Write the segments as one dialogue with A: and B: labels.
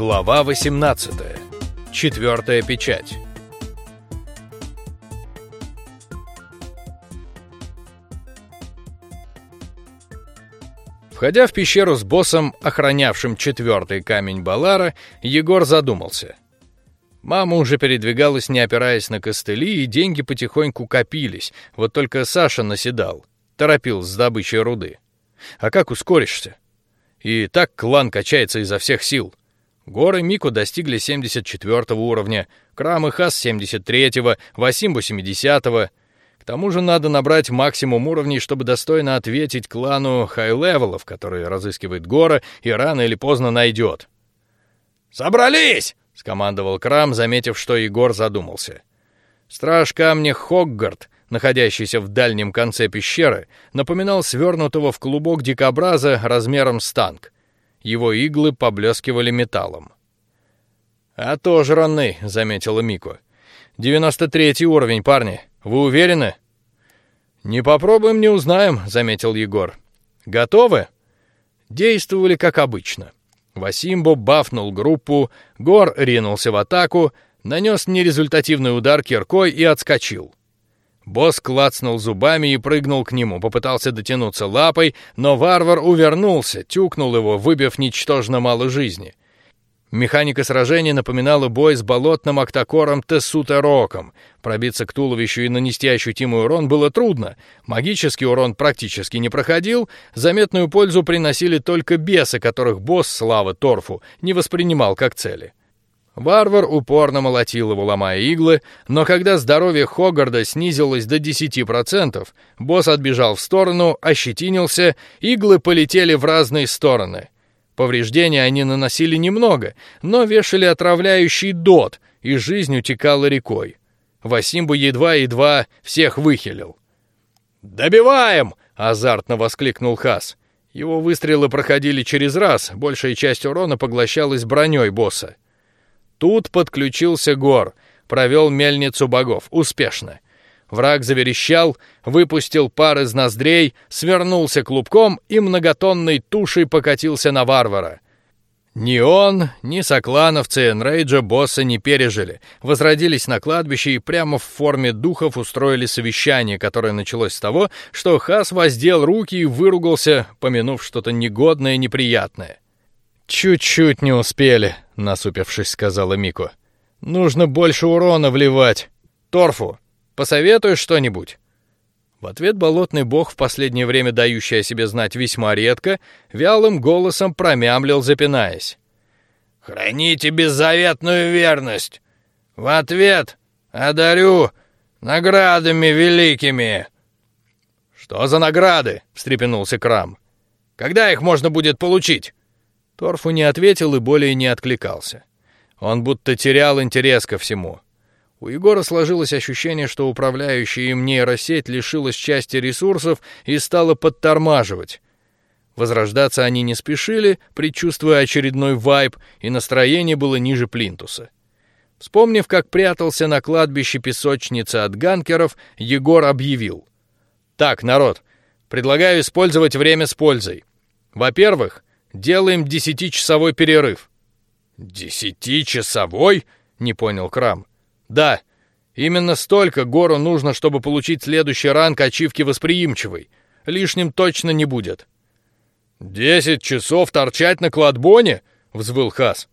A: Глава 18. Четвертая печать. Входя в пещеру с боссом, охранявшим четвертый камень Балара, Егор задумался. Мама уже передвигалась, не опираясь на костыли, и деньги потихоньку копились. Вот только Саша наседал, торопил с добычей руды. А как ускоришься? И так клан качается изо всех сил. Гор и Мику достигли 74 уровня, Крам и Хас 73, Васим 80. К тому же надо набрать максимум уровней, чтобы достойно ответить клану хай-левелов, который разыскивает Гора и рано или поздно найдет. Собрались! скомандовал Крам, заметив, что Егор задумался. Страж камня Хоггард, находящийся в дальнем конце пещеры, напоминал свернутого в клубок дикобраза размером с танк. Его иглы поблескивали металлом. А тоже ранный, заметила Мико. Девяносто третий уровень, парни. Вы уверены? Не попробуем, не узнаем, заметил Егор. Готовы? Действовали как обычно. Васимбо бафнул группу, Гор ринулся в атаку, нанес нерезультативный удар киркой и отскочил. Босс клацнул зубами и прыгнул к нему, попытался дотянуться лапой, но варвар увернулся, тюкнул его, выбив ничтожно мало жизни. Механика сражения напоминала бой с болотным октокором Тессута Роком. Пробиться к туловищу и нанести ощутимый урон было трудно. Магический урон практически не проходил. Заметную пользу приносили только бесы, которых босс Слава Торфу не воспринимал как цели. Варвар упорно молотил его, ломая иглы, но когда здоровье Хогарда снизилось до 10%, босс отбежал в сторону, ощетинился, иглы полетели в разные стороны. Повреждения они наносили немного, но вешали отравляющий дот, и жизнь утекала рекой. Васимбу едва-едва всех выхилил. Добиваем! азартно воскликнул Хас. Его выстрелы проходили через раз, большая часть урона поглощалась броней босса. Тут подключился Гор, провел мельницу богов успешно. Враг заверещал, выпустил пар из ноздрей, свернулся клубком и многотонной тушей покатился на варвара. Ни он, ни соклановцы Энрейджа босса не пережили, возродились на кладбище и прямо в форме духов устроили совещание, которое началось с того, что Хас воздел руки и выругался, помянув что-то негодное неприятное. Чуть-чуть не успели, насупившись, сказала Мико. Нужно больше урона вливать. Торфу, Посоветуешь что-нибудь?» В ответ болотный бог, в последнее время дающий о себе знать весьма редко, вялым голосом промямлил, запинаясь: "Храните беззаветную верность. В ответ одарю наградами великими". Что за награды? встрепенулся Крам. Когда их можно будет получить? Торфу не ответил и более не откликался. Он будто терял интерес ко всему. У Егора сложилось ощущение, что управляющая им нейросеть лишилась части ресурсов и стала подтормаживать. Возрождаться они не спешили, предчувствуя очередной вайп, и настроение было ниже плинтуса. Вспомнив, как прятался на кладбище песочницы от ганкеров, Егор объявил: "Так, народ, предлагаю использовать время с пользой. Во-первых, делаем десятичасовой перерыв". Десятичасовой? Не понял Крам. Да, именно столько Гору нужно, чтобы получить следующий ранг ачивки восприимчивый. Лишним точно не будет. Десять часов торчать на кладбоне? Взвыл Хас.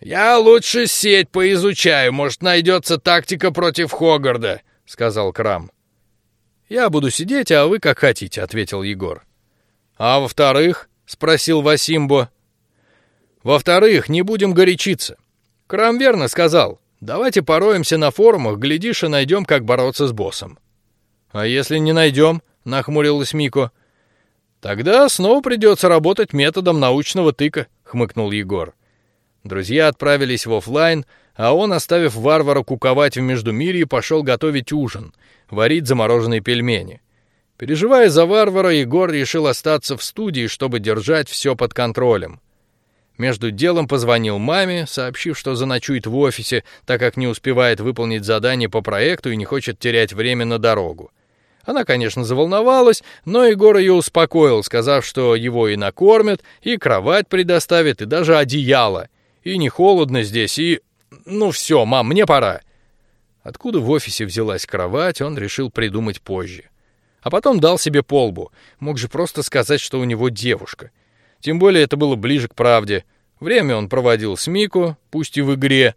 A: Я лучше сеть поизучаю, может найдется тактика против Хогарда, сказал Крам. Я буду сидеть, а вы как хотите, ответил Егор. А во-вторых, спросил Васимбо. Во-вторых, не будем горячиться. Крам верно сказал. Давайте пороемся на форумах, глядишь и найдем, как бороться с боссом. А если не найдем? Нахмурилась Мико. Тогда снова придется работать методом научного тыка, хмыкнул Егор. Друзья отправились в офлайн, а он, оставив варвара куковать в междумирье, пошел готовить ужин, варить замороженные пельмени. Переживая за варвара, Егор решил остаться в студии, чтобы держать все под контролем. Между делом позвонил маме, сообщив, что заночует в офисе, так как не успевает выполнить задание по проекту и не хочет терять время на дорогу. Она, конечно, заволновалась, но Егор ее успокоил, сказав, что его и накормят, и кровать предоставят, и даже одеяло. И не холодно здесь, и... Ну все, мам, мне пора. Откуда в офисе взялась кровать, он решил придумать позже. А потом дал себе полбу. Мог же просто сказать, что у него девушка. Тем более это было ближе к правде. Время он проводил с Мику, пусть и в игре,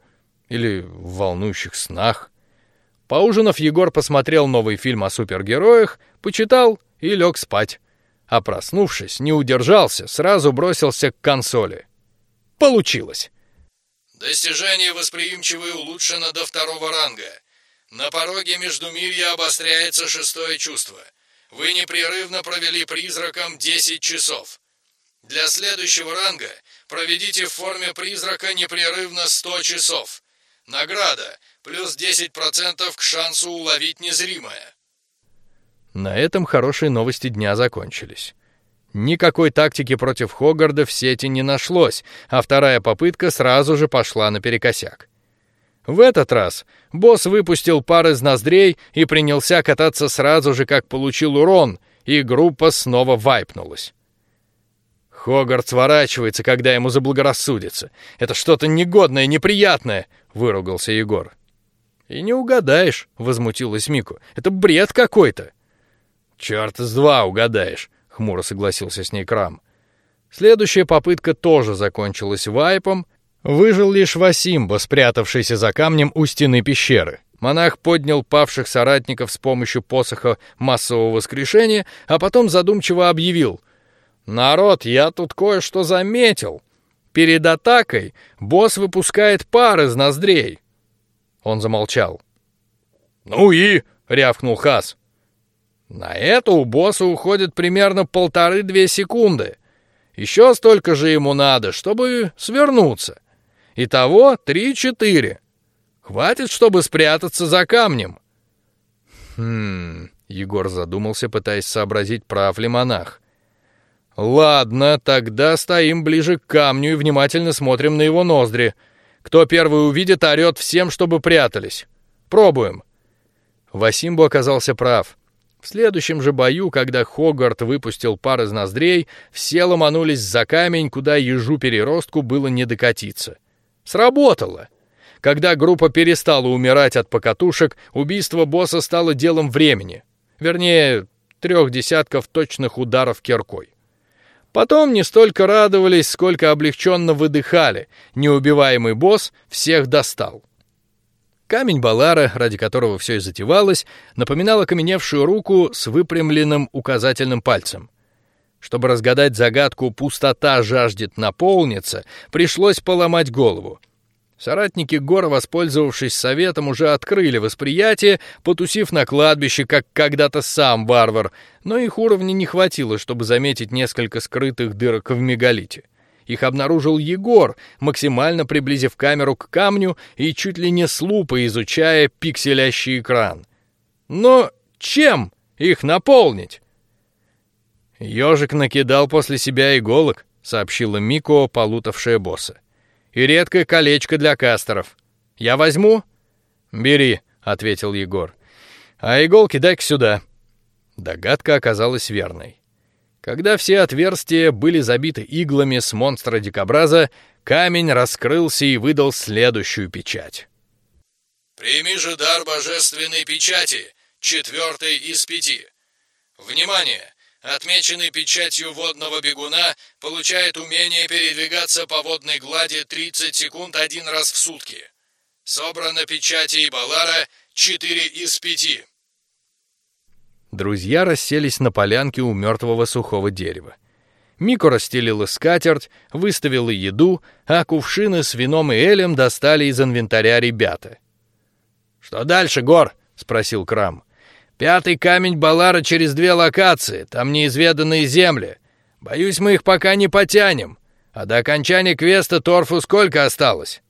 A: или в волнующих снах. Поужинав, Егор посмотрел новый фильм о супергероях, почитал и лег спать. А проснувшись, не удержался, сразу бросился к консоли. Получилось.
B: Достижение восприимчивое улучшено до второго ранга. На пороге Междумирья обостряется шестое чувство. Вы непрерывно провели призраком 10 часов. Для следующего ранга проведите в форме призрака непрерывно 100 часов. Награда плюс 10% к шансу уловить незримое.
A: На этом хорошие новости дня закончились. Никакой тактики против Хогарда в сети не нашлось, а вторая попытка сразу же пошла наперекосяк. В этот раз босс выпустил пар из ноздрей и принялся кататься сразу же, как получил урон, и группа снова вайпнулась. Хогарт сворачивается, когда ему заблагорассудится. Это что-то негодное, неприятное, выругался Егор. И не угадаешь, возмутилась Мику. Это бред какой-то. Черт с два угадаешь, хмуро согласился с ней Крам. Следующая попытка тоже закончилась вайпом. Выжил лишь Васимба, спрятавшийся за камнем у стены пещеры. Монах поднял павших соратников с помощью посоха массового воскрешения, а потом задумчиво объявил: Народ, я тут кое-что заметил. Перед атакой босс выпускает пар из ноздрей. Он замолчал. Ну и рявкнул Хас. На это у босса уходит примерно полторы-две секунды. Еще столько же ему надо, чтобы свернуться. Итого три-четыре. Хватит, чтобы спрятаться за камнем. Хм. Егор задумался, пытаясь сообразить, прав ли монах. Ладно, тогда стоим ближе к камню и внимательно смотрим на его ноздри. Кто первый увидит, орет всем, чтобы прятались. Пробуем. Васимбу оказался прав. В следующем же бою, когда Хогарт выпустил пар из ноздрей, все ломанулись за камень, куда ежу переростку было не докатиться. Сработало. Когда группа перестала умирать от покатушек, убийство босса стало делом времени. Вернее, трех десятков точных ударов киркой. Потом не столько радовались, сколько облегченно выдыхали. Неубиваемый босс всех достал. Камень Балара, ради которого все и затевалось, напоминал окаменевшую руку с выпрямленным указательным пальцем. Чтобы разгадать загадку «пустота жаждет наполниться», пришлось поломать голову. Соратники Гора, воспользовавшись советом, уже открыли восприятие, потусив на кладбище, как когда-то сам варвар, но их уровня не хватило, чтобы заметить несколько скрытых дырок в мегалите. Их обнаружил Егор, максимально приблизив камеру к камню и чуть ли не с лупой изучая пикселящий экран. Но чем их наполнить? Ежик накидал после себя иголок, сообщила Мико, полутавшая босса и редкое колечко для кастеров. Я возьму? Бери, ответил Егор. А иголки дай-ка сюда. Догадка оказалась верной. Когда все отверстия были забиты иглами с монстра дикобраза, камень раскрылся и выдал следующую печать.
B: Прими же дар божественной печати, четвертый из пяти. Внимание! Отмеченный печатью водного бегуна, получает умение передвигаться по водной глади 30 секунд один раз в сутки. Собрано печати балара 4 из 5.
A: Друзья расселись на полянке у мертвого сухого дерева. Мико расстелила скатерть, выставила еду, а кувшины с вином и элем достали из инвентаря ребята. Что дальше, Гор? спросил Крам. Пятый камень Балара через две локации, там неизведанные земли. Боюсь, мы их пока не потянем. А до окончания квеста торфу сколько осталось?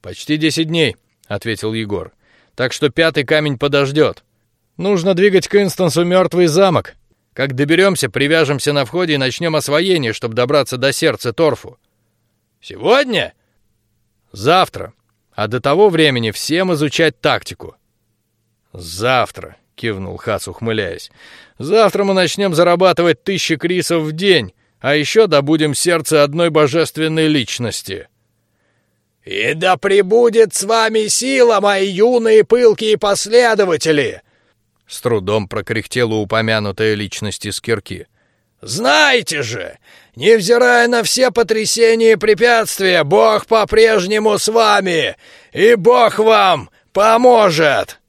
A: Почти десять дней, ответил Егор. Так что пятый камень подождет. Нужно двигать к инстансу мертвый замок. Как доберемся, привяжемся на входе и начнем освоение, чтобы добраться до сердца торфу. Сегодня? Завтра. А до того времени всем изучать тактику. Завтра кивнул Хац, ухмыляясь. Завтра мы начнем зарабатывать тысячи крисов в день, а еще добудем сердце одной божественной личности.
C: «И да пребудет с вами сила, мои юные пылкие последователи!»
A: С трудом прокряхтела упомянутая личность из кирки.
C: «Знаете же, невзирая на все потрясения и препятствия, Бог по-прежнему с вами, и Бог вам поможет!»